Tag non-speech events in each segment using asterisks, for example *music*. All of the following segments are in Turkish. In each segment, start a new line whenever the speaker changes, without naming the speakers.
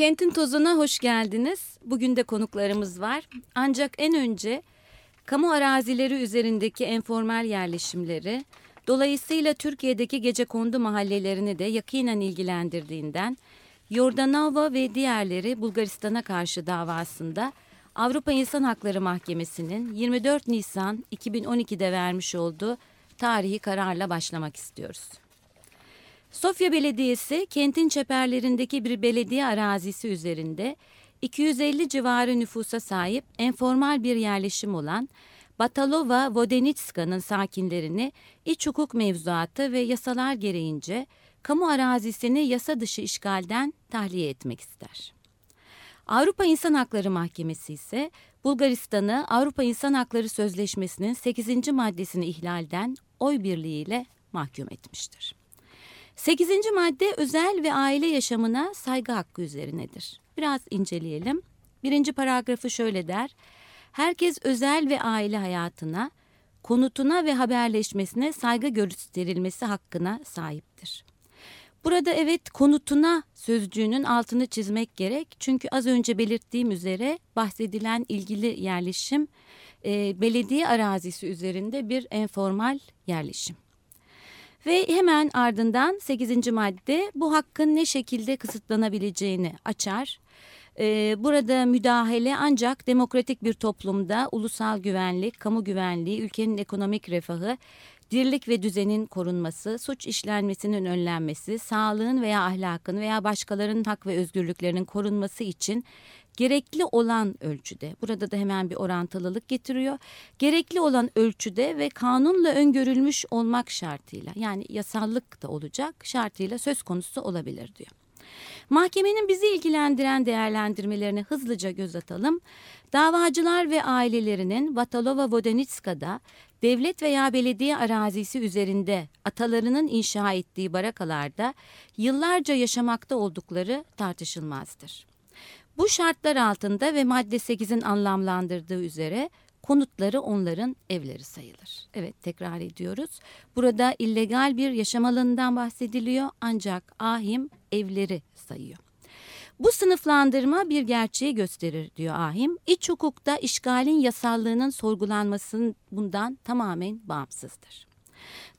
Kentin tozuna hoş geldiniz. Bugün de konuklarımız var. Ancak en önce kamu arazileri üzerindeki enformal yerleşimleri, dolayısıyla Türkiye'deki gece kondu mahallelerini de yakinen ilgilendirdiğinden Yordanova ve diğerleri Bulgaristan'a karşı davasında Avrupa İnsan Hakları Mahkemesi'nin 24 Nisan 2012'de vermiş olduğu tarihi kararla başlamak istiyoruz. Sofya Belediyesi kentin çeperlerindeki bir belediye arazisi üzerinde 250 civarı nüfusa sahip enformal bir yerleşim olan Batalova Vodenitska'nın sakinlerini iç hukuk mevzuatı ve yasalar gereğince kamu arazisini yasa dışı işgalden tahliye etmek ister. Avrupa İnsan Hakları Mahkemesi ise Bulgaristan'ı Avrupa İnsan Hakları Sözleşmesi'nin 8. maddesini ihlalden oy birliğiyle mahkum etmiştir. 8. madde özel ve aile yaşamına saygı hakkı üzerinedir. Biraz inceleyelim. Birinci paragrafı şöyle der. Herkes özel ve aile hayatına, konutuna ve haberleşmesine saygı gösterilmesi hakkına sahiptir. Burada evet konutuna sözcüğünün altını çizmek gerek. Çünkü az önce belirttiğim üzere bahsedilen ilgili yerleşim e, belediye arazisi üzerinde bir enformal yerleşim. Ve hemen ardından 8. madde bu hakkın ne şekilde kısıtlanabileceğini açar. Ee, burada müdahale ancak demokratik bir toplumda ulusal güvenlik, kamu güvenliği, ülkenin ekonomik refahı, dirlik ve düzenin korunması, suç işlenmesinin önlenmesi, sağlığın veya ahlakın veya başkalarının hak ve özgürlüklerinin korunması için gerekli olan ölçüde, burada da hemen bir orantılılık getiriyor, gerekli olan ölçüde ve kanunla öngörülmüş olmak şartıyla yani yasallık da olacak şartıyla söz konusu olabilir diyor. Mahkemenin bizi ilgilendiren değerlendirmelerine hızlıca göz atalım. Davacılar ve ailelerinin Vatalova Vodenitska'da devlet veya belediye arazisi üzerinde atalarının inşa ettiği barakalarda yıllarca yaşamakta oldukları tartışılmazdır. Bu şartlar altında ve madde 8'in anlamlandırdığı üzere konutları onların evleri sayılır. Evet tekrar ediyoruz. Burada illegal bir yaşam alanından bahsediliyor ancak ahim evleri sayıyor. Bu sınıflandırma bir gerçeği gösterir diyor Ahim. İç hukukta işgalin yasallığının sorgulanmasının bundan tamamen bağımsızdır.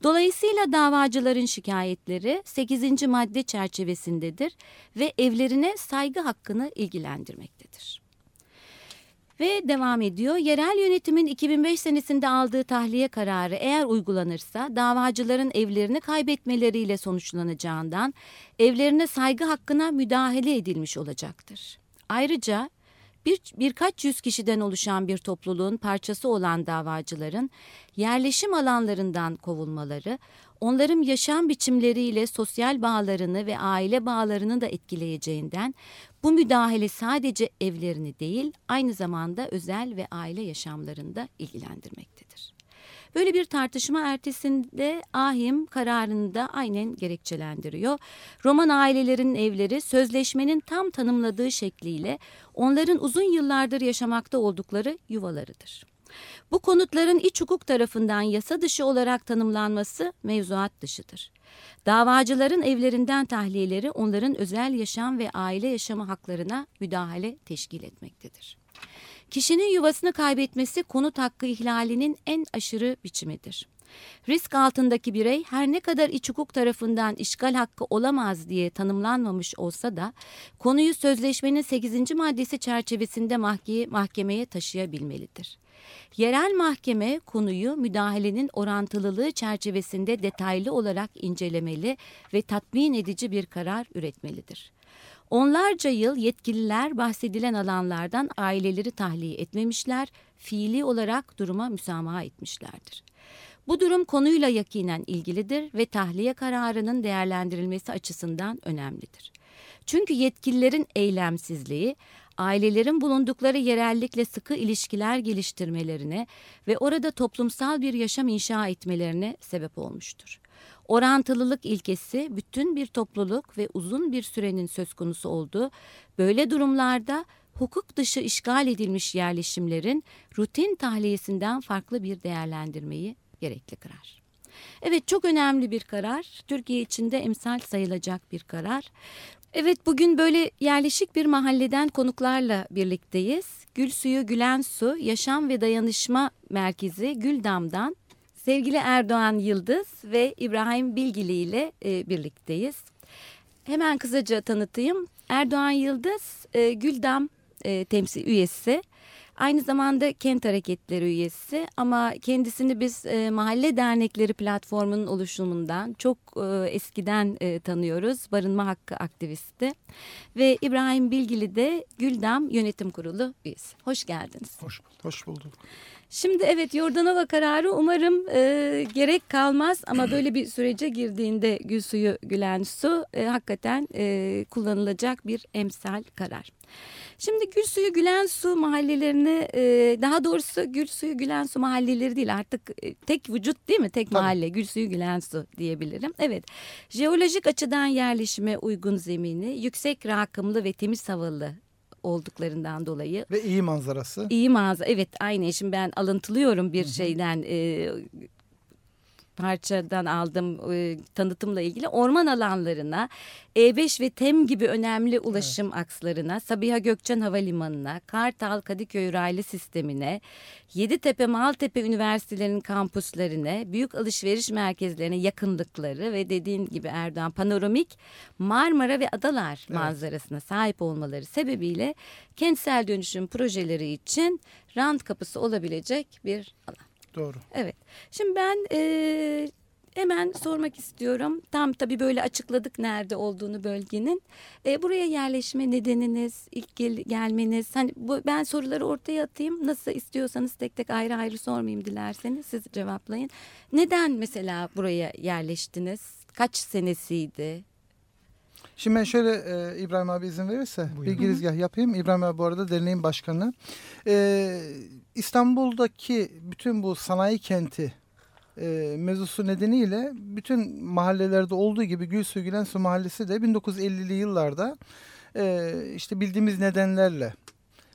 Dolayısıyla davacıların şikayetleri 8. madde çerçevesindedir ve evlerine saygı hakkını ilgilendirmektedir. Ve devam ediyor. Yerel yönetimin 2005 senesinde aldığı tahliye kararı eğer uygulanırsa davacıların evlerini kaybetmeleriyle sonuçlanacağından evlerine saygı hakkına müdahale edilmiş olacaktır. Ayrıca bir, birkaç yüz kişiden oluşan bir topluluğun parçası olan davacıların yerleşim alanlarından kovulmaları, onların yaşam biçimleriyle sosyal bağlarını ve aile bağlarını da etkileyeceğinden bu müdahale sadece evlerini değil aynı zamanda özel ve aile yaşamlarında ilgilendirmektedir. Böyle bir tartışma ertesinde Ahim kararını da aynen gerekçelendiriyor. Roman ailelerin evleri sözleşmenin tam tanımladığı şekliyle onların uzun yıllardır yaşamakta oldukları yuvalarıdır. Bu konutların iç hukuk tarafından yasa dışı olarak tanımlanması mevzuat dışıdır. Davacıların evlerinden tahliyeleri onların özel yaşam ve aile yaşamı haklarına müdahale teşkil etmektedir. Kişinin yuvasını kaybetmesi konut hakkı ihlalinin en aşırı biçimidir. Risk altındaki birey her ne kadar iç hukuk tarafından işgal hakkı olamaz diye tanımlanmamış olsa da konuyu sözleşmenin 8. maddesi çerçevesinde mahkemeye, taşıyabilmelidir. Yerel mahkeme konuyu müdahalenin orantılılığı çerçevesinde detaylı olarak incelemeli ve tatmin edici bir karar üretmelidir. Onlarca yıl yetkililer bahsedilen alanlardan aileleri tahliye etmemişler, fiili olarak duruma müsamaha etmişlerdir. Bu durum konuyla yakinen ilgilidir ve tahliye kararının değerlendirilmesi açısından önemlidir. Çünkü yetkililerin eylemsizliği ailelerin bulundukları yerellikle sıkı ilişkiler geliştirmelerine ve orada toplumsal bir yaşam inşa etmelerine sebep olmuştur. Orantılılık ilkesi bütün bir topluluk ve uzun bir sürenin söz konusu olduğu böyle durumlarda hukuk dışı işgal edilmiş yerleşimlerin rutin tahliyesinden farklı bir değerlendirmeyi gerekli kırar. Evet çok önemli bir karar. Türkiye içinde emsal sayılacak bir karar. Evet bugün böyle yerleşik bir mahalleden konuklarla birlikteyiz. Gül Suyu Gülen Su Yaşam ve Dayanışma Merkezi Güldam'dan sevgili Erdoğan Yıldız ve İbrahim Bilgili ile e, birlikteyiz. Hemen kısaca tanıtayım. Erdoğan Yıldız e, Güldam e, temsil üyesi. Aynı zamanda kent hareketleri üyesi ama kendisini biz e, mahalle dernekleri platformunun oluşumundan çok e, eskiden e, tanıyoruz. Barınma hakkı aktivisti ve İbrahim Bilgili de Güldam Yönetim Kurulu üyesi. Hoş geldiniz.
Hoş bulduk. Hoş bulduk.
Şimdi evet Yordanova kararı umarım e, gerek kalmaz ama böyle bir sürece girdiğinde gül suyu gülen su e, hakikaten e, kullanılacak bir emsal karar. Şimdi Gül Suyu Gülen Su mahallelerini e, daha doğrusu Gül Suyu Gülen Su mahalleleri değil artık e, tek vücut değil mi? Tek
Tabii.
mahalle Gül Suyu Gülen Su diyebilirim. Evet jeolojik açıdan yerleşime uygun zemini yüksek rakımlı ve temiz havalı olduklarından dolayı
Ve iyi manzarası.
İyi mağaza evet aynı şimdi ben alıntılıyorum bir şeyden e, parçadan aldım e, tanıtımla ilgili orman alanlarına E5 ve TEM gibi önemli ulaşım akslarına Sabiha Gökçen Havalimanı'na Kartal Kadıköy raylı sistemine Yeditepe Maltepe Üniversitelerinin kampüslerine büyük alışveriş merkezlerine yakınlıkları ve dediğin gibi Erdoğan panoramik Marmara ve Adalar manzarasına sahip olmaları sebebiyle kentsel dönüşüm projeleri için rant kapısı olabilecek bir alan.
Doğru.
Evet. Şimdi ben e, hemen sormak istiyorum. Tam tabii böyle açıkladık nerede olduğunu bölgenin. E, buraya yerleşme nedeniniz, ilk gel- gelmeniz. Hani bu, ben soruları ortaya atayım. Nasıl istiyorsanız tek tek ayrı ayrı sormayayım dilerseniz siz cevaplayın. Neden mesela buraya yerleştiniz? Kaç senesiydi?
Şimdi ben şöyle e, İbrahim abi izin verirse bir girizgah yapayım. İbrahim abi bu arada derneğin başkanı. E, İstanbul'daki bütün bu sanayi kenti e, mevzusu nedeniyle bütün mahallelerde olduğu gibi Gülsuyu Gülensu Mahallesi de 1950'li yıllarda e, işte bildiğimiz nedenlerle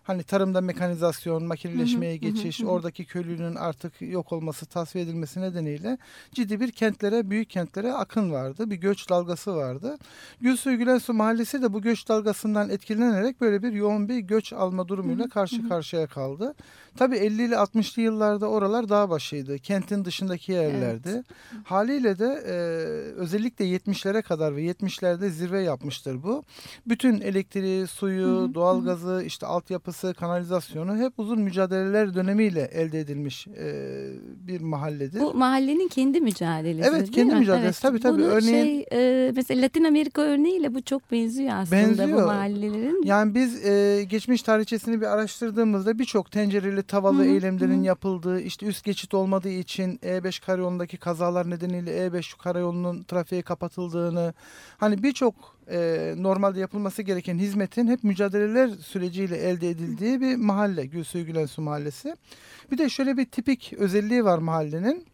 hani tarımda mekanizasyon, makineleşmeye geçiş, oradaki köylünün artık yok olması, tasfiye edilmesi nedeniyle ciddi bir kentlere, büyük kentlere akın vardı. Bir göç dalgası vardı. Gülsuyu Gülensu Mahallesi de bu göç dalgasından etkilenerek böyle bir yoğun bir göç alma durumuyla karşı karşıya kaldı. Tabii 50'li 60'lı yıllarda oralar dağ başıydı. Kentin dışındaki yerlerdi. Haliyle de e, özellikle 70'lere kadar ve 70'lerde zirve yapmıştır bu. Bütün elektriği, suyu, doğalgazı, işte altyapısı, kanalizasyonu hep uzun mücadeleler dönemiyle elde edilmiş e, bir mahalledir.
Bu mahallenin kendi mücadelesi
Evet, kendi
mi?
mücadelesi. Tabii, tabii.
Bunu
Örneğin-
şey, e, mesela Latin Amerika örneğiyle bu çok benziyor aslında
Benziyor.
bu mahallelerin.
Yani biz e, geçmiş tarihçesini bir araştırdığımızda birçok tencereli tavalı
Hı hı,
eylemlerin
hı.
yapıldığı, işte üst geçit olmadığı için E5 karayolundaki kazalar nedeniyle E5 karayolunun trafiğe kapatıldığını, hani birçok e, normalde yapılması gereken hizmetin hep mücadeleler süreciyle elde edildiği bir mahalle Gülsuyu Gülensu Mahallesi. Bir de şöyle bir tipik özelliği var mahallenin.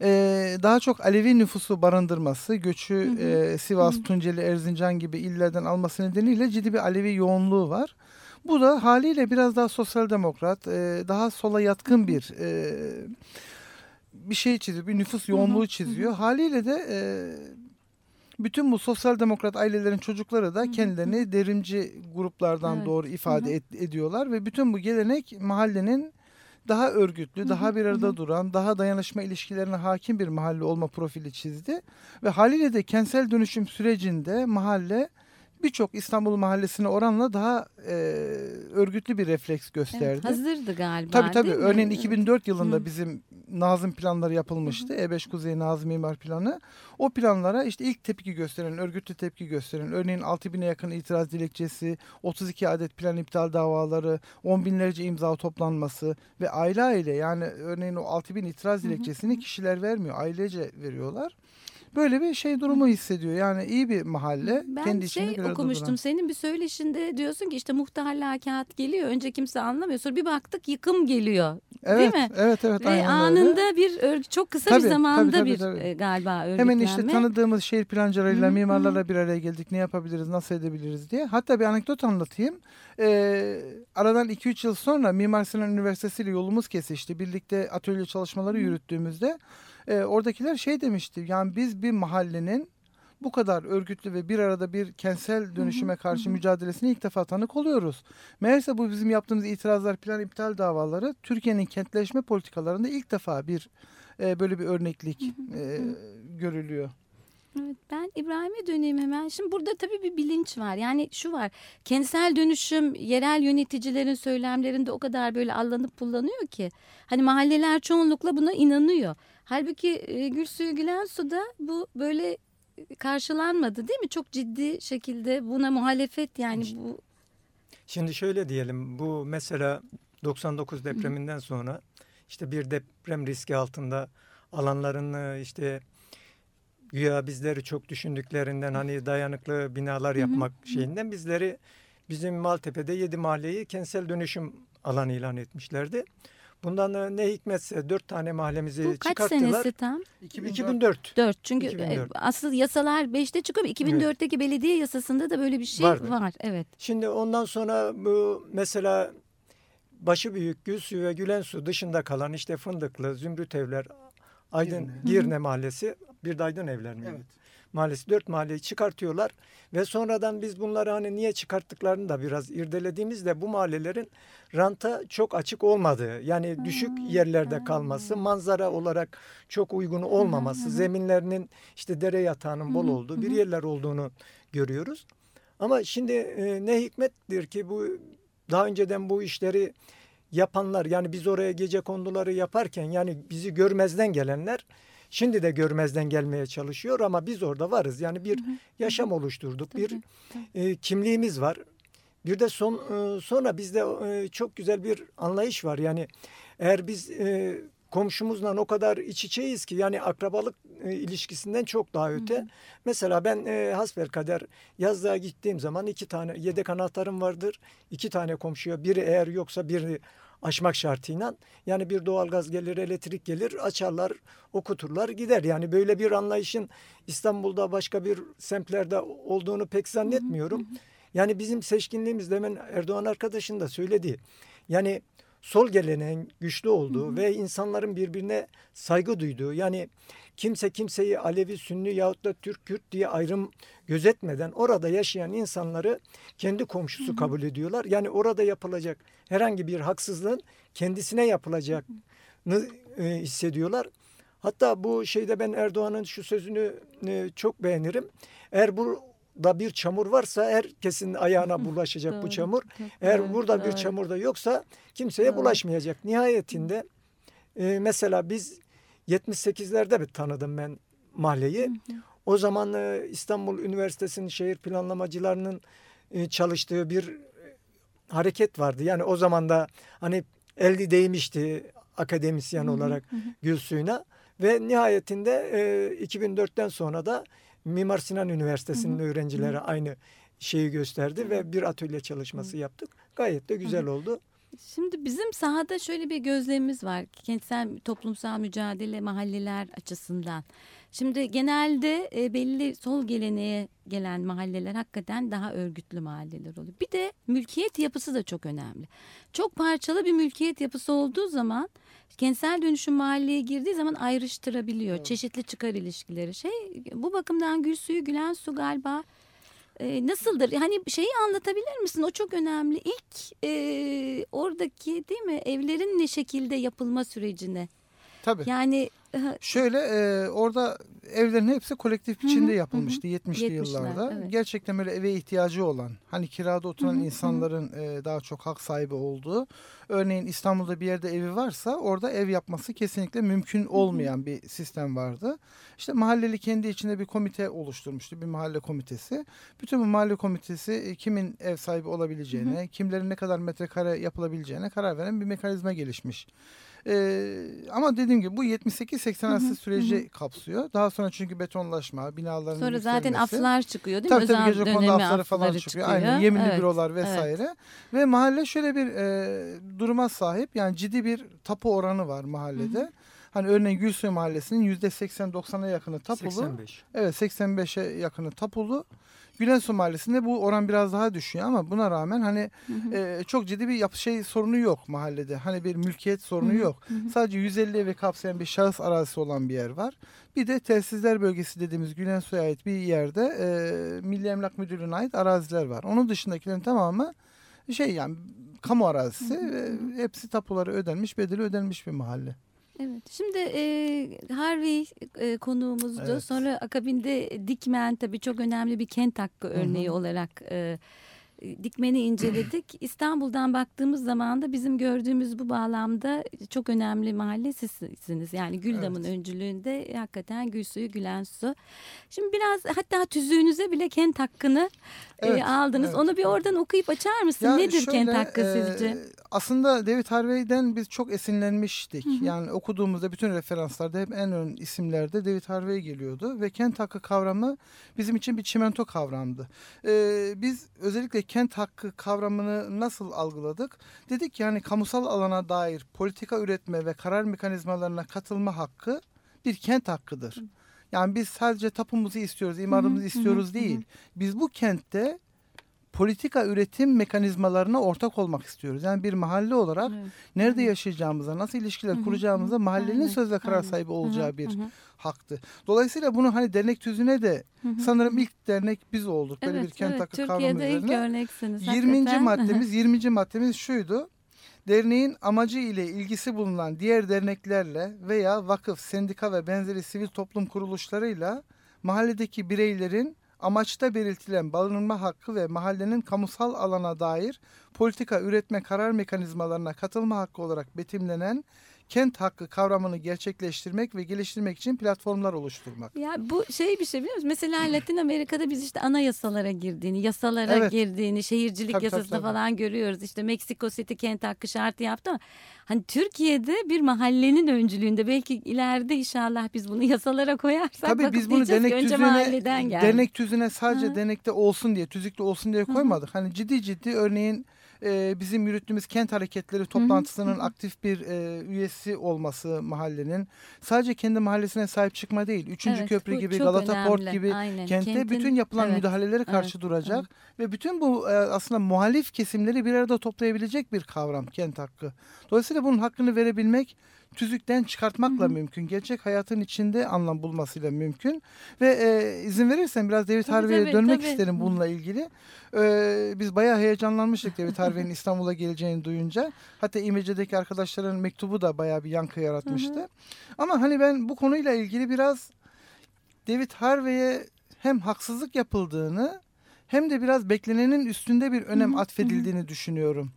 Ee, daha çok Alevi nüfusu barındırması, göçü
Hı hı.
e, Sivas,
Hı hı.
Tunceli, Erzincan gibi illerden alması nedeniyle ciddi bir Alevi yoğunluğu var. Bu da haliyle biraz daha sosyal demokrat, e, daha sola yatkın bir e, bir şey çiziyor, bir nüfus yoğunluğu çiziyor. Haliyle de e, bütün bu sosyal demokrat ailelerin çocukları da kendilerini derimci gruplardan
Evet.
doğru ifade et- ediyorlar ve bütün bu gelenek mahallenin daha örgütlü, daha bir arada duran, daha dayanışma ilişkilerine hakim bir mahalle olma profili çizdi. Ve haliyle de kentsel dönüşüm sürecinde mahalle birçok İstanbul mahallesine oranla daha e, örgütlü bir refleks gösterdi.
Evet, hazırdı galiba
Tabii tabii.
değil mi?
Örneğin 2004 yılında
Hı.
bizim Nazım planları yapılmıştı. E5 Kuzey Nazım İmar Planı. O planlara işte ilk tepki gösteren, örgütlü tepki gösteren, örneğin 6000'e yakın itiraz dilekçesi, 32 adet plan iptal davaları, 10 binlerce imza toplanması ve aile aile yani örneğin o 6000 itiraz dilekçesini kişiler vermiyor, ailece veriyorlar. Böyle bir şey durumu hissediyor. Yani iyi bir mahalle.
Ben
kendi
şey okumuştum
duran.
senin bir söyleşinde diyorsun ki işte muhtarlığa kağıt geliyor önce kimse anlamıyor sonra bir baktık yıkım geliyor
Evet,
mi?
evet, evet.
ve
aynen öyle.
anında bir örgü çok kısa
Tabii,
bir zamanda
tabii, tabii,
bir
tabii.
e, galiba örgütlenme.
Hemen işte tanıdığımız şehir plancılarıyla,
Hı hı,
mimarlarla bir araya geldik. Ne yapabiliriz, nasıl edebiliriz diye. Hatta bir anekdot anlatayım. Ee, aradan 2-3 yıl sonra Mimar Sinan Üniversitesi ile yolumuz kesişti. Birlikte atölye çalışmaları yürüttüğümüzde e, oradakiler şey demişti. Yani biz bir mahallenin bu kadar örgütlü ve bir arada bir kentsel dönüşüme karşı mücadelesine ilk defa tanık oluyoruz. Meğerse bu bizim yaptığımız itirazlar, plan iptal davaları Türkiye'nin kentleşme politikalarında ilk defa bir e, böyle bir örneklik e, görülüyor.
Evet, ben İbrahim'e döneyim hemen. Şimdi burada tabii bir bilinç var. Yani şu var. Kentsel dönüşüm yerel yöneticilerin söylemlerinde o kadar böyle allanıp pullanıyor ki. Hani mahalleler çoğunlukla buna inanıyor. Halbuki e, Gülsuyu Gülen Su'da bu böyle karşılanmadı değil mi? Çok ciddi şekilde buna muhalefet yani bu
Şimdi şöyle diyelim bu mesela 99 depreminden sonra işte bir deprem riski altında alanların e, işte güya bizleri çok düşündüklerinden hani dayanıklı binalar yapmak şeyinden bizleri bizim Maltepe'de 7 mahalleyi kentsel dönüşüm alanı ilan etmişlerdi. Bundan e, ne hikmetse 4 tane mahallemizi
bu kaç
çıkarttılar.
senesi tam?
2004.
4. Çünkü e,
2004.
asıl yasalar 5'te çıkıyor. 2004'teki belediye yasasında da böyle bir şey
Vardı.
var. Evet.
Şimdi ondan sonra bu mesela başı büyük Gülsuyu ve Gülensu dışında kalan işte Fındıklı, Zümrüt Evler, Aydın,
Girne.
Girne, Mahallesi, bir de Aydın Evler mi? Mahallesi dört mahalleyi çıkartıyorlar. Ve sonradan biz bunları hani niye çıkarttıklarını da biraz irdelediğimizde bu mahallelerin ranta çok açık olmadığı yani düşük yerlerde kalması manzara olarak çok uygun olmaması zeminlerinin işte dere yatağının bol olduğu bir yerler olduğunu görüyoruz. Ama şimdi e, ne hikmettir ki bu daha önceden bu işleri yapanlar yani biz oraya gece konduları yaparken yani bizi görmezden gelenler şimdi de görmezden gelmeye çalışıyor ama biz orada varız. Yani bir yaşam oluşturduk. Bir e, kimliğimiz var. Bir de son e, sonra bizde e, çok güzel bir anlayış var. Yani eğer biz e, komşumuzla o kadar iç içeyiz ki yani akrabalık e, ilişkisinden çok daha öte. Mesela ben e, hasbelkader yazlığa gittiğim zaman iki tane yedek anahtarım vardır. İki tane komşuya biri eğer yoksa birini aşmak şartıyla yani bir doğalgaz gelir, elektrik gelir, açarlar, okuturlar, gider. Yani böyle bir anlayışın İstanbul'da başka bir semtlerde olduğunu pek zannetmiyorum. Yani bizim seçkinliğimiz demin Erdoğan arkadaşın da söyledi. Yani sol geleneğin güçlü olduğu ve insanların birbirine saygı duyduğu yani kimse kimseyi Alevi, Sünni yahut da Türk, Kürt diye ayrım gözetmeden orada yaşayan insanları kendi komşusu kabul ediyorlar. Yani orada yapılacak herhangi bir haksızlığın kendisine yapılacağını e, hissediyorlar. Hatta bu şeyde ben Erdoğan'ın şu sözünü e, çok beğenirim. Eğer burada bir çamur varsa herkesin ayağına *laughs* bulaşacak bu çamur. Eğer burada bir çamur da yoksa kimseye bulaşmayacak. Nihayetinde e, mesela biz 78'lerde bir tanıdım ben mahalleyi. O zaman e, İstanbul Üniversitesi'nin şehir planlamacılarının e, çalıştığı bir e, hareket vardı. Yani o zaman da hani elde değmişti akademisyen olarak Gülsuy'una ve nihayetinde e, 2004'ten sonra da Mimar Sinan Üniversitesi'nin öğrencileri aynı şeyi gösterdi ve bir atölye çalışması yaptık. Gayet de güzel oldu.
Şimdi bizim sahada şöyle bir gözlemimiz var. Kentsel toplumsal mücadele mahalleler açısından. Şimdi genelde e, belli sol geleneğe gelen mahalleler hakikaten daha örgütlü mahalleler oluyor. Bir de mülkiyet yapısı da çok önemli. Çok parçalı bir mülkiyet yapısı olduğu zaman kentsel dönüşüm mahalleye girdiği zaman ayrıştırabiliyor. Çeşitli çıkar ilişkileri. Şey bu bakımdan Gül Suyu Gülen Su galiba e, nasıldır? Hani şeyi anlatabilir misin? O çok önemli. İlk e, oradaki değil mi evlerin ne şekilde yapılma sürecini.
Tabii.
Yani
Şöyle e, orada evlerin hepsi kolektif biçimde yapılmıştı 70'li
70'ler,
yıllarda.
evet.
Gerçekten böyle eve ihtiyacı olan, hani kirada oturan insanların e, daha çok hak sahibi olduğu. Örneğin İstanbul'da bir yerde evi varsa orada ev yapması kesinlikle mümkün olmayan bir sistem vardı. İşte mahalleli kendi içinde bir komite oluşturmuştu, bir mahalle komitesi. Bütün bu mahalle komitesi e, kimin ev sahibi olabileceğine, kimlerin ne kadar metrekare yapılabileceğine karar veren bir mekanizma gelişmiş. Ee, ama dediğim gibi bu 78-80 arası süreci kapsıyor. Daha sonra çünkü betonlaşma, binaların
Sonra zaten aflar çıkıyor değil mi?
Tabii tabii
Özel
gece kondu afları falan
afları
çıkıyor. Aynen yeminli
Evet,
bürolar vesaire. Ve mahalle şöyle bir e, duruma sahip. Yani ciddi bir tapu oranı var mahallede. Hani örneğin Gülsuyu Mahallesi'nin %80-90'a yakını tapulu.
85.
Evet 85'e yakını tapulu. Gülensu Mahallesi'nde bu oran biraz daha düşüyor ama buna rağmen hani e, çok ciddi bir yapı şey sorunu yok mahallede. Hani bir mülkiyet sorunu yok. Sadece 150 evi kapsayan bir şahıs arazisi olan bir yer var. Bir de telsizler bölgesi dediğimiz Gülensu'ya ait bir yerde e, Milli Emlak Müdürlüğü'ne ait araziler var. Onun dışındakilerin tamamı şey yani kamu arazisi ve hepsi tapuları ödenmiş, bedeli ödenmiş bir mahalle.
Evet. Şimdi e, Harvey e, konuğumuzdu.
Evet.
Sonra akabinde Dikmen tabii çok önemli bir kent hakkı örneği
hı.
olarak e, Dikmen'i inceledik. *clears throat* İstanbul'dan baktığımız zaman da bizim gördüğümüz bu bağlamda çok önemli mahalle sizsiniz. Yani Güldam'ın öncülüğünde hakikaten Gülsuyu Gülensu. Şimdi biraz hatta tüzüğünüze bile kent hakkını e,
Evet,
aldınız.
evet.
Onu bir oradan okuyup açar mısın?
Ya
Nedir kent
şöyle,
hakkı
e,
sizce?
Aslında David Harvey'den biz çok esinlenmiştik.
Hı hı.
Yani okuduğumuzda bütün referanslarda hep en ön isimlerde David Harvey geliyordu. Ve kent hakkı kavramı bizim için bir çimento kavramdı. Ee, biz özellikle kent hakkı kavramını nasıl algıladık? Dedik yani kamusal alana dair politika üretme ve karar mekanizmalarına katılma hakkı bir kent hakkıdır. Yani biz sadece tapumuzu istiyoruz, imarımızı istiyoruz değil. Biz bu kentte politika üretim mekanizmalarına ortak olmak istiyoruz. Yani bir mahalle olarak
Evet.
nerede yaşayacağımıza, nasıl ilişkiler
Hı hı,
kuracağımıza mahallenin
Aynen,
söz ve karar sahibi olacağı bir
hı hı.
haktı. Dolayısıyla bunu hani dernek tüzüğüne de
Hı hı.
sanırım ilk dernek biz olduk. Böyle bir kent
evet,
hakkı kavramı
Türkiye'de ilk örneksiniz.
20.
hakikaten.
maddemiz 20. maddemiz şuydu. Derneğin amacı ile ilgisi bulunan diğer derneklerle veya vakıf, sendika ve benzeri sivil toplum kuruluşlarıyla mahalledeki bireylerin amaçta belirtilen barınma hakkı ve mahallenin kamusal alana dair politika üretme karar mekanizmalarına katılma hakkı olarak betimlenen kent hakkı kavramını gerçekleştirmek ve geliştirmek için platformlar oluşturmak.
Ya bu şey bir şey biliyor musun? Mesela *clears throat* Latin Amerika'da biz işte anayasalara girdiğini, yasalara
Evet.
girdiğini, şehircilik
Tabii, tabii,
yasasında
tabii.
falan görüyoruz. İşte Meksiko City kent hakkı şartı yaptı ama hani Türkiye'de bir mahallenin öncülüğünde belki ileride inşallah biz bunu yasalara koyarsak
Tabii biz bunu
diyeceğiz ki
tüzüğüne, dernek tüzüğüne sadece
Hı.
dernekte olsun diye, tüzükte olsun diye koymadık. Hani ciddi ciddi örneğin e, bizim yürüttüğümüz kent hareketleri toplantısının aktif bir e, üyesi olması mahallenin. Sadece kendi mahallesine sahip çıkma değil. Üçüncü
Evet,
köprü gibi, Galata Port gibi
Aynen.
kentte
Kentin-
bütün yapılan
evet,
müdahaleleri karşı
evet,
duracak ve bütün bu e, aslında muhalif kesimleri bir arada toplayabilecek bir kavram kent hakkı. Dolayısıyla bunun hakkını verebilmek tüzükten çıkartmakla mümkün. Gerçek hayatın içinde anlam bulmasıyla mümkün. Ve e, izin verirsen biraz David Harvey'e dönmek
tabii.
isterim bununla ilgili. E, biz bayağı heyecanlanmıştık David Harvey'in *laughs* İstanbul'a geleceğini duyunca. Hatta İmece'deki arkadaşların mektubu da bayağı bir yankı yaratmıştı. Ama hani ben bu konuyla ilgili biraz David Harvey'e hem haksızlık yapıldığını hem de biraz beklenenin üstünde bir önem atfedildiğini düşünüyorum.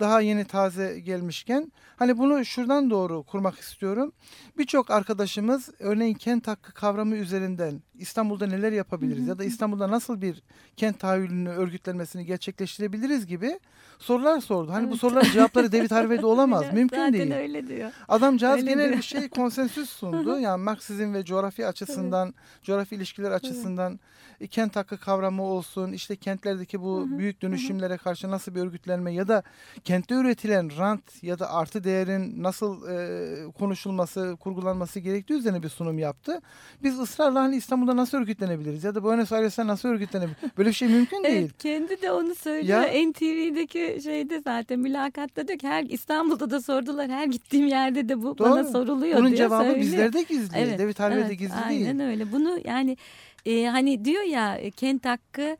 Daha yeni taze gelmişken hani bunu şuradan doğru kurmak istiyorum. Birçok arkadaşımız örneğin kent hakkı kavramı üzerinden İstanbul'da neler yapabiliriz ya da İstanbul'da nasıl bir kent tahayyülünü örgütlenmesini gerçekleştirebiliriz gibi sorular sordu. Hani bu
Evet.
soruların cevapları *laughs* David Harvey'de olamaz.
Evet,
Mümkün
zaten
değil.
öyle diyor.
Adamcağız
Öyle
genel
diyor.
bir şey konsensüs sundu. *laughs* yani Marksizm ve coğrafya açısından, coğrafi ilişkiler açısından e, kent hakkı kavramı olsun, işte kentlerdeki bu büyük dönüşümlere karşı nasıl bir örgütlenme ya da kentte üretilen rant ya da artı değerin nasıl e, konuşulması, kurgulanması gerektiği üzerine bir sunum yaptı. Biz ısrarla hani İstanbul'da nasıl örgütlenebiliriz ya da Buenos Aires'te nasıl örgütlenebiliriz? Böyle bir şey mümkün *laughs* değil.
Evet kendi de onu söylüyor.
Ya-
NTV'deki şeyde zaten mülakatta diyor ki her İstanbul'da da sordular. Her gittiğim yerde de bu
Doğru.
bana soruluyor
Bunun
diye
cevabı
söylüyor.
bizlerde gizli.
Evet,
David Harvey'de
evet,
gizli
aynen
değil.
öyle. Bunu yani e, hani diyor ya e, kent hakkı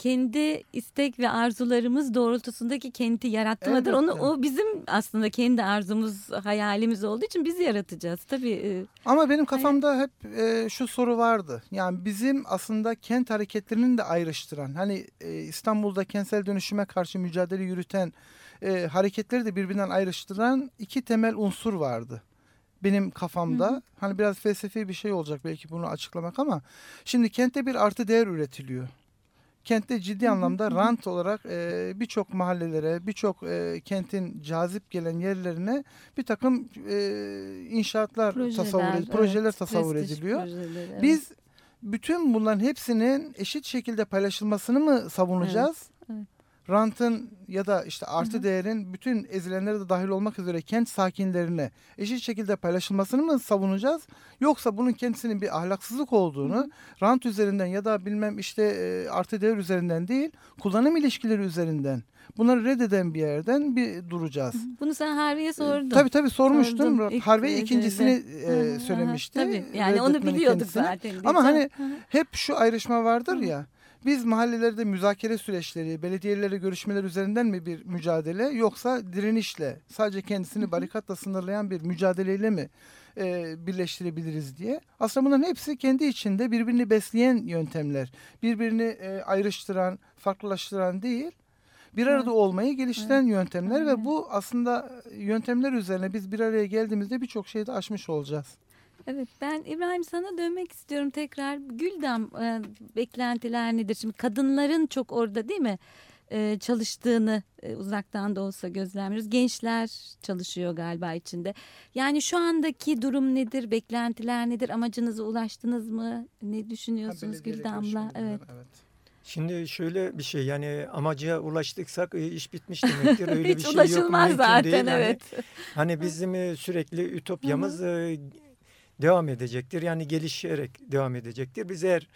kendi istek ve arzularımız doğrultusundaki kenti yaratmadır. Onu
Elbette.
o bizim aslında kendi arzumuz, hayalimiz olduğu için biz yaratacağız. Tabii e,
Ama benim kafamda hep e, şu soru vardı. Yani bizim aslında kent hareketlerini de ayrıştıran, hani e, İstanbul'da kentsel dönüşüme karşı mücadele yürüten e, hareketleri de birbirinden ayrıştıran iki temel unsur vardı. Benim kafamda hani biraz felsefi bir şey olacak belki bunu açıklamak ama şimdi kentte bir artı değer üretiliyor. Kentte ciddi anlamda rant olarak e, birçok mahallelere, birçok e, kentin cazip gelen yerlerine bir takım e, inşaatlar tasavvur
projeler,
projeler
evet,
tasavvur
prestij
ediliyor.
projeleri, evet.
Biz bütün bunların hepsinin eşit şekilde paylaşılmasını mı savunacağız?
evet.
Rantın ya da işte artı değerin bütün ezilenlere de dahil olmak üzere kent sakinlerine eşit şekilde paylaşılmasını mı savunacağız? Yoksa bunun kendisinin bir ahlaksızlık olduğunu rant üzerinden ya da bilmem işte e, artı değer üzerinden değil kullanım ilişkileri üzerinden bunları reddeden bir yerden bir duracağız.
Bunu sen Harvey'e sordun.
Tabii tabii sormuştum.
Sordum
Harvey ikincisini
Hı hı,
e,
hı.
söylemişti.
Tabii yani onu biliyorduk
kendisini.
zaten.
Ama hani
Hı hı.
hep şu ayrışma vardır ya. Biz mahallelerde müzakere süreçleri, belediyelerle görüşmeler üzerinden mi bir mücadele yoksa direnişle, sadece kendisini barikatla sınırlayan bir mücadeleyle mi e, birleştirebiliriz diye. Aslında bunların hepsi kendi içinde birbirini besleyen yöntemler. Birbirini e, ayrıştıran, farklılaştıran değil, bir arada olmayı geliştiren yöntemler ve bu aslında yöntemler üzerine biz bir araya geldiğimizde birçok şeyi de aşmış olacağız.
Evet ben İbrahim sana dönmek istiyorum tekrar. Güldam e, beklentiler nedir? Şimdi kadınların çok orada değil mi? E, çalıştığını e, uzaktan da olsa gözlemliyoruz. Gençler çalışıyor galiba içinde. Yani şu andaki durum nedir? Beklentiler nedir? Amacınıza ulaştınız mı? Ne düşünüyorsunuz Güldam'la? Evet.
Şimdi şöyle bir şey yani amaca ulaştıksak e, iş bitmiş demektir. Öyle *laughs* bir
Hiç
şey yok.
ulaşılmaz
mümkün
zaten
değil. Hani-
evet.
Hani bizim e, sürekli ütopyamız e, devam edecektir. Yani gelişerek devam edecektir. Biz eğer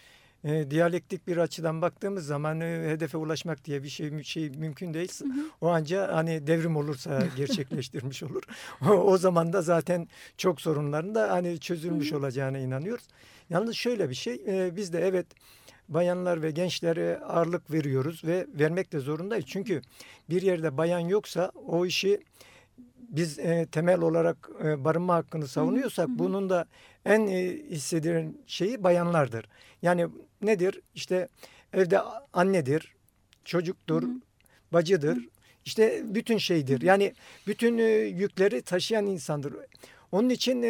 e, diyalektik bir açıdan baktığımız zaman e, hedefe ulaşmak diye bir şey, mü- şey mümkün değil. O anca hani devrim olursa *laughs* gerçekleştirmiş olur. O, o zaman da zaten çok sorunların da hani çözülmüş olacağına inanıyoruz. Yalnız şöyle bir şey e, biz de evet bayanlar ve gençlere ağırlık veriyoruz ve vermek de zorundayız. Çünkü bir yerde bayan yoksa o işi biz e, temel olarak e, barınma hakkını savunuyorsak bunun da en e, hissedilen şeyi bayanlardır. Yani nedir? İşte evde annedir, çocuktur, bacıdır. İşte bütün şeydir. Yani bütün yükleri taşıyan insandır. Onun için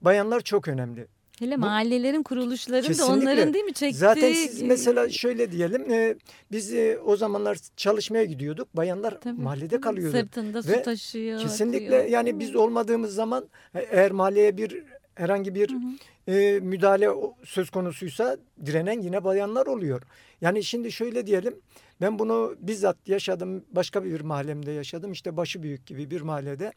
bayanlar çok önemli.
Hele
Bu-
mahallelerin kuruluşları da onların değil mi çektiği?
Zaten siz
e,
mesela şöyle diyelim e, biz e, o zamanlar çalışmaya gidiyorduk. Bayanlar
tabii,
mahallede kalıyordu.
Sırtında su
Ve
taşıyor.
Kesinlikle
atıyor.
yani biz olmadığımız zaman e, eğer mahalleye bir herhangi bir e, müdahale söz konusuysa direnen yine bayanlar oluyor. Yani şimdi şöyle diyelim ben bunu bizzat yaşadım başka bir mahallemde yaşadım işte başı büyük gibi bir mahallede.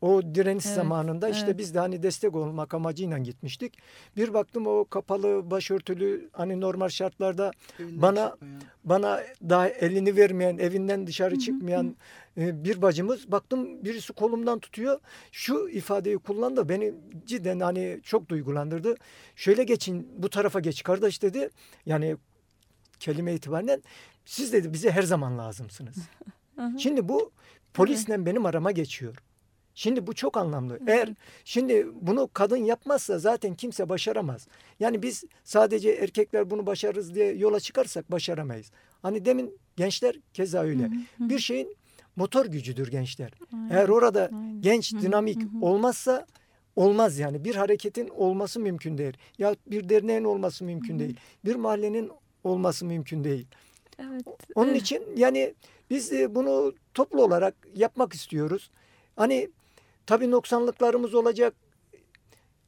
O direniş
Evet,
zamanında işte
evet.
biz de hani destek olmak amacıyla gitmiştik. Bir baktım o kapalı başörtülü hani normal şartlarda bana bana daha elini vermeyen, evinden dışarı çıkmayan e, bir bacımız baktım birisi kolumdan tutuyor. Şu ifadeyi kullandı beni cidden hani çok duygulandırdı. Şöyle geçin bu tarafa geç kardeş dedi. Yani kelime itibariyle siz dedi bize her zaman lazımsınız. *laughs* Şimdi bu polisle benim arama geçiyor. Şimdi bu çok anlamlı. Eğer şimdi bunu kadın yapmazsa zaten kimse başaramaz. Yani biz sadece erkekler bunu başarırız diye yola çıkarsak başaramayız. Hani demin gençler keza öyle. Bir şeyin motor gücüdür gençler. Eğer orada genç, dinamik olmazsa olmaz yani. Bir hareketin olması mümkün değil. Ya bir derneğin olması mümkün değil. Bir mahallenin olması mümkün değil.
Evet.
Onun için yani biz e, bunu toplu olarak yapmak istiyoruz. Hani tabii noksanlıklarımız olacak,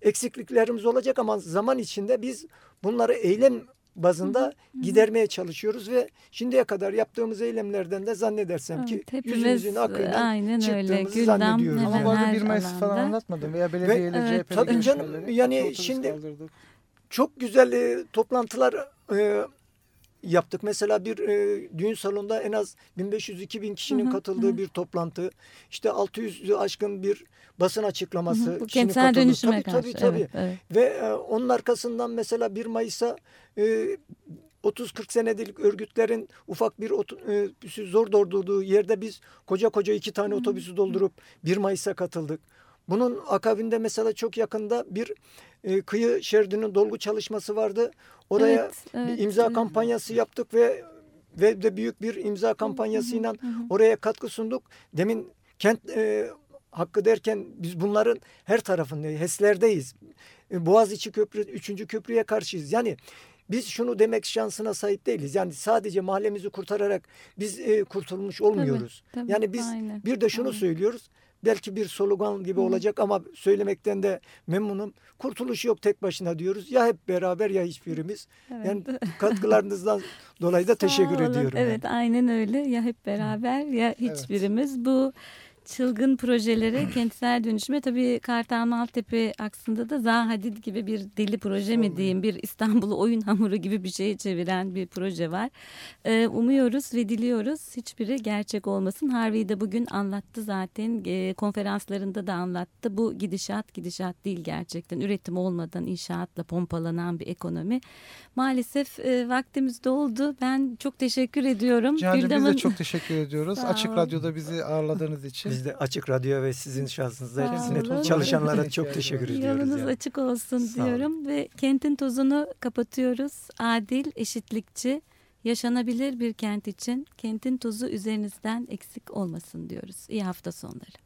eksikliklerimiz olacak ama zaman içinde biz bunları eylem bazında gidermeye çalışıyoruz ve şimdiye kadar yaptığımız eylemlerden de zannedersem ki
Evet, hepimiz
yüzümüzün akıyla
aynen öyle.
çıktığımızı
Güldam
zannediyoruz.
Ama
her
bir Mayıs falan anlatmadım veya belediyeyle
Evet,
CHP'li
tabii canım, yani şimdi-
kaldırdık.
çok güzel e, toplantılar e, yaptık. Mesela bir e, düğün salonunda en az 1500-2000 kişinin katıldığı bir toplantı. İşte 600'ü aşkın bir basın açıklaması.
Bu
kişinin
kentsel
katıldığı.
dönüşüme
tabii,
karşı.
Tabii tabii.
Evet, evet.
Ve e, onun arkasından mesela 1 Mayıs'a e, 30-40 senelik örgütlerin ufak bir otobüsü zor doldurduğu yerde biz koca koca iki tane otobüsü doldurup 1 Mayıs'a katıldık. Bunun akabinde mesela çok yakında bir e, kıyı şeridinin dolgu çalışması vardı. Oraya
Evet, evet,
bir imza kampanyası yaptık ve ve de büyük bir imza kampanyasıyla oraya katkı sunduk. Demin kent e, hakkı derken biz bunların her tarafında HES'lerdeyiz. E, Boğaziçi Köprü, 3. köprüye karşıyız. Yani biz şunu demek şansına sahip değiliz. Yani sadece mahallemizi kurtararak biz e, kurtulmuş olmuyoruz.
tabii,
yani biz
aynen,
bir de şunu
aynen.
söylüyoruz. Belki bir slogan gibi olacak ama söylemekten de memnunum. Kurtuluş yok tek başına diyoruz. Ya hep beraber ya hiçbirimiz.
Evet.
Yani *laughs* katkılarınızdan dolayı da teşekkür
olun.
ediyorum.
Evet aynen öyle ya hep beraber ya hiçbirimiz bu çılgın projelere *clears throat* kentsel dönüşüme tabii Kartal Maltepe aksında da Zaha Hadid gibi bir deli proje mi diyeyim bir İstanbul'u oyun hamuru gibi bir şeye çeviren bir proje var. Ee, umuyoruz ve diliyoruz hiçbiri gerçek olmasın. Harvey de bugün anlattı zaten e, konferanslarında da anlattı. Bu gidişat gidişat değil gerçekten üretim olmadan inşaatla pompalanan bir ekonomi. Maalesef e, vaktimiz doldu. Ben çok teşekkür ediyorum.
Cihan'cığım biz de çok teşekkür ediyoruz. *laughs* Açık. Radyo'da bizi ağırladığınız için.
Biz de Açık Radyo ve sizin şahsınızda
olun.
çalışanlara çok teşekkür ediyoruz.
Yolunuz
yani.
açık olsun
Sağ olun.
diyorum ve kentin tozunu kapatıyoruz. Adil, eşitlikçi, yaşanabilir bir kent için kentin tozu üzerinizden eksik olmasın diyoruz. İyi hafta sonları.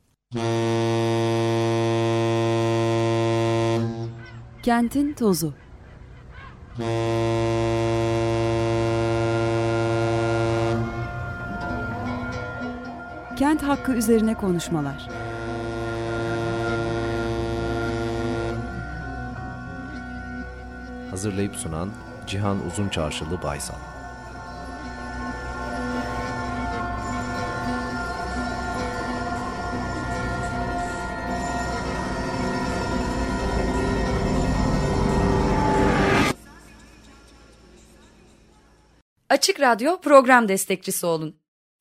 Kentin tozu. Kent hakkı üzerine konuşmalar.
Hazırlayıp sunan Cihan Uzunçarşılı Baysal.
Açık Radyo program destekçisi olun.